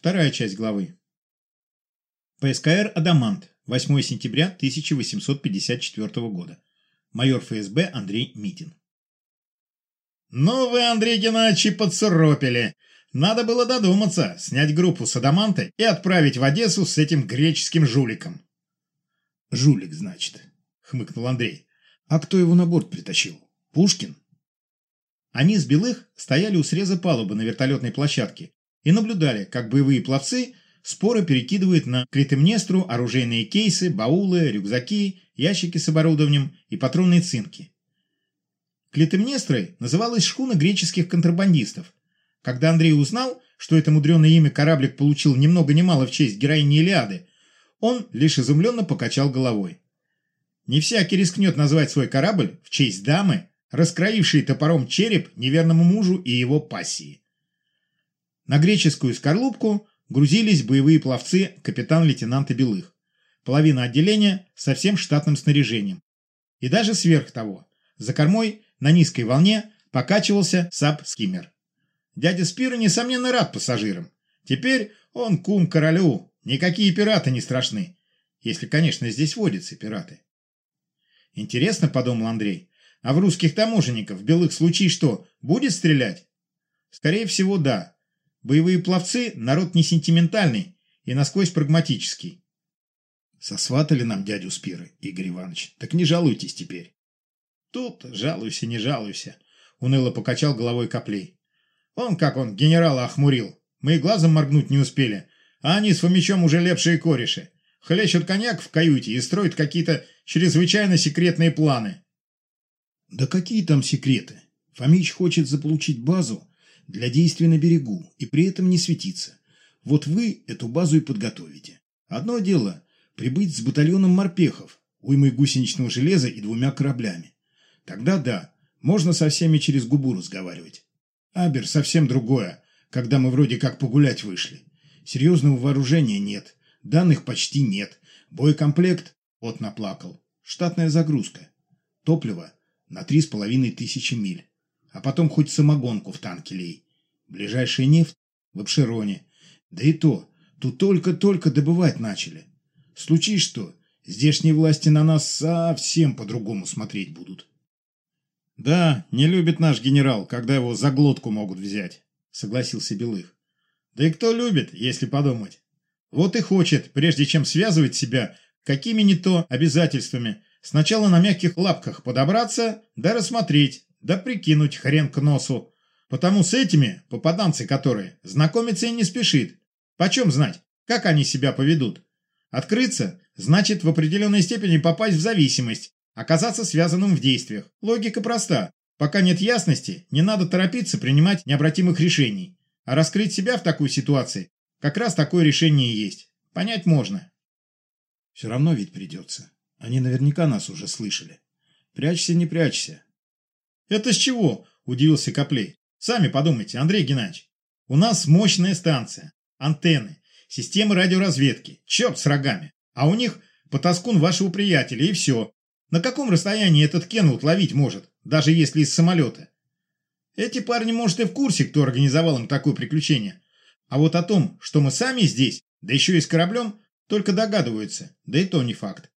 Вторая часть главы. ПСКР «Адамант», 8 сентября 1854 года. Майор ФСБ Андрей Митин. «Ну вы, Андрей Геннадьевич, подсуропили. Надо было додуматься, снять группу с Адаманта и отправить в Одессу с этим греческим жуликом». «Жулик, значит», — хмыкнул Андрей. «А кто его на борт притащил? Пушкин?» Они с Белых стояли у среза палубы на вертолетной площадке и наблюдали, как боевые пловцы споро перекидывают на Клитемнестру оружейные кейсы, баулы, рюкзаки, ящики с оборудованием и патронные цинки. Клитемнестрой называлась шхуна греческих контрабандистов. Когда Андрей узнал, что это мудреное имя кораблик получил ни много ни мало в честь героини Илиады, он лишь изумленно покачал головой. Не всякий рискнет назвать свой корабль в честь дамы, раскроившей топором череп неверному мужу и его пассии. На греческую скорлупку грузились боевые пловцы капитан-лейтенанта Белых, половина отделения со всем штатным снаряжением. И даже сверх того, за кормой на низкой волне покачивался саб-скиммер. Дядя Спира, несомненно, рад пассажирам. Теперь он кум королю, никакие пираты не страшны. Если, конечно, здесь водятся пираты. Интересно, подумал Андрей, а в русских таможенников белых случай что, будет стрелять? Скорее всего, да. Боевые пловцы – народ не сентиментальный и насквозь прагматический. Сосватали нам дядю Спиры, Игорь Иванович. Так не жалуйтесь теперь. Тут жалуйся, не жалуйся, уныло покачал головой Коплей. Он, как он, генерала охмурил. Мы глазом моргнуть не успели, а они с Фомичом уже лепшие кореши. Хлещут коньяк в каюте и строят какие-то чрезвычайно секретные планы. Да какие там секреты? Фомич хочет заполучить базу для действий на берегу и при этом не светиться. Вот вы эту базу и подготовите. Одно дело – прибыть с батальоном морпехов, уймой гусеничного железа и двумя кораблями. Тогда да, можно со всеми через губу разговаривать. Абер совсем другое, когда мы вроде как погулять вышли. Серьезного вооружения нет, данных почти нет, боекомплект – вот наплакал, штатная загрузка, топливо на три с половиной тысячи миль. А потом хоть самогонку в танке лей. Ближайшая нефть в Обшироне. Да и то, тут только-только добывать начали. Случись что, здешние власти на нас совсем по-другому смотреть будут. «Да, не любит наш генерал, когда его за глотку могут взять», — согласился Белых. «Да и кто любит, если подумать? Вот и хочет, прежде чем связывать себя какими не то обязательствами, сначала на мягких лапках подобраться, да рассмотреть, да прикинуть хрен к носу. Потому с этими, попаданцы которые, знакомиться и не спешит. Почем знать, как они себя поведут? Открыться – значит в определенной степени попасть в зависимость, оказаться связанным в действиях. Логика проста. Пока нет ясности, не надо торопиться принимать необратимых решений. А раскрыть себя в такой ситуации – как раз такое решение и есть. Понять можно. Все равно ведь придется. Они наверняка нас уже слышали. Прячься, не прячься. «Это с чего?» – удивился Коплей. «Сами подумайте, Андрей Геннадьевич. У нас мощная станция, антенны, системы радиоразведки, черт с рогами. А у них потаскун вашего приятеля, и все. На каком расстоянии этот Кенвуд ловить может, даже если из самолета? Эти парни, может, и в курсе, кто организовал им такое приключение. А вот о том, что мы сами здесь, да еще и с кораблем, только догадываются, да и то не факт.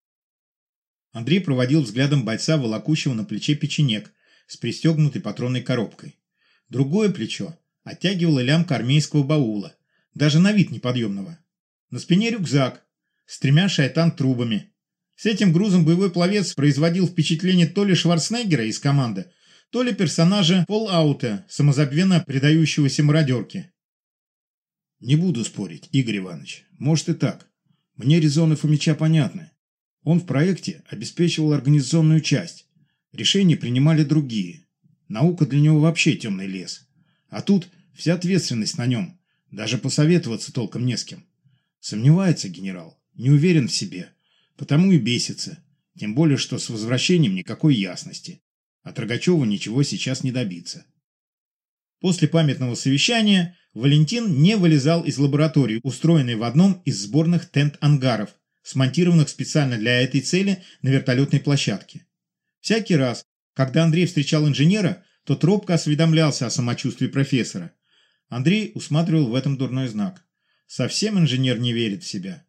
Андрей проводил взглядом бойца, волокущего на плече печенек, с пристегнутой патронной коробкой. Другое плечо оттягивала лямка армейского баула, даже на вид неподъемного. На спине рюкзак с тремя шайтан-трубами. С этим грузом боевой пловец производил впечатление то ли Шварценеггера из команды, то ли персонажа Фолл-Аута, самозабвенно предающегося мародерке. Не буду спорить, Игорь Иванович. Может и так. Мне резоны Фомича понятны. Он в проекте обеспечивал организационную часть, Решения принимали другие. Наука для него вообще темный лес. А тут вся ответственность на нем. Даже посоветоваться толком не с кем. Сомневается генерал, не уверен в себе. Потому и бесится. Тем более, что с возвращением никакой ясности. А Трогачеву ничего сейчас не добиться. После памятного совещания Валентин не вылезал из лаборатории, устроенной в одном из сборных тент-ангаров, смонтированных специально для этой цели на вертолетной площадке. Всякий раз, когда Андрей встречал инженера, то робко осведомлялся о самочувствии профессора. Андрей усматривал в этом дурной знак. Совсем инженер не верит в себя.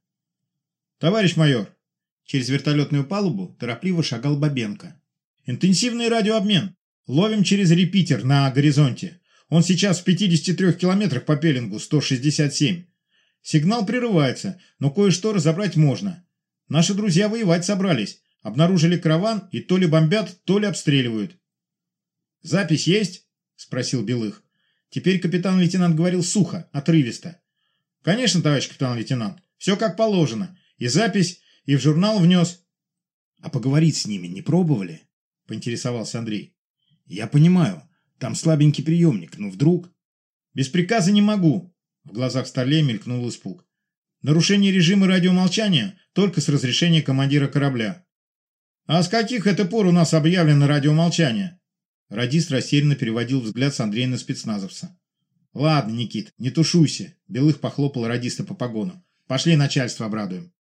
«Товарищ майор!» Через вертолетную палубу торопливо шагал Бабенко. «Интенсивный радиообмен. Ловим через репитер на горизонте. Он сейчас в 53 километрах по пеленгу, 167. Сигнал прерывается, но кое-что разобрать можно. Наши друзья воевать собрались. Обнаружили караван и то ли бомбят, то ли обстреливают. «Запись есть?» – спросил Белых. Теперь капитан-лейтенант говорил сухо, отрывисто. «Конечно, товарищ капитан-лейтенант. Все как положено. И запись, и в журнал внес». «А поговорить с ними не пробовали?» – поинтересовался Андрей. «Я понимаю, там слабенький приемник, но вдруг...» «Без приказа не могу», – в глазах Старлей мелькнул испуг. «Нарушение режима радиомолчания только с разрешения командира корабля». «А с каких это пор у нас объявлено радиомолчание?» Радист растерянно переводил взгляд с Андрея на спецназовца. «Ладно, Никит, не тушуйся», – Белых похлопал радиста по погону. «Пошли начальство обрадуем».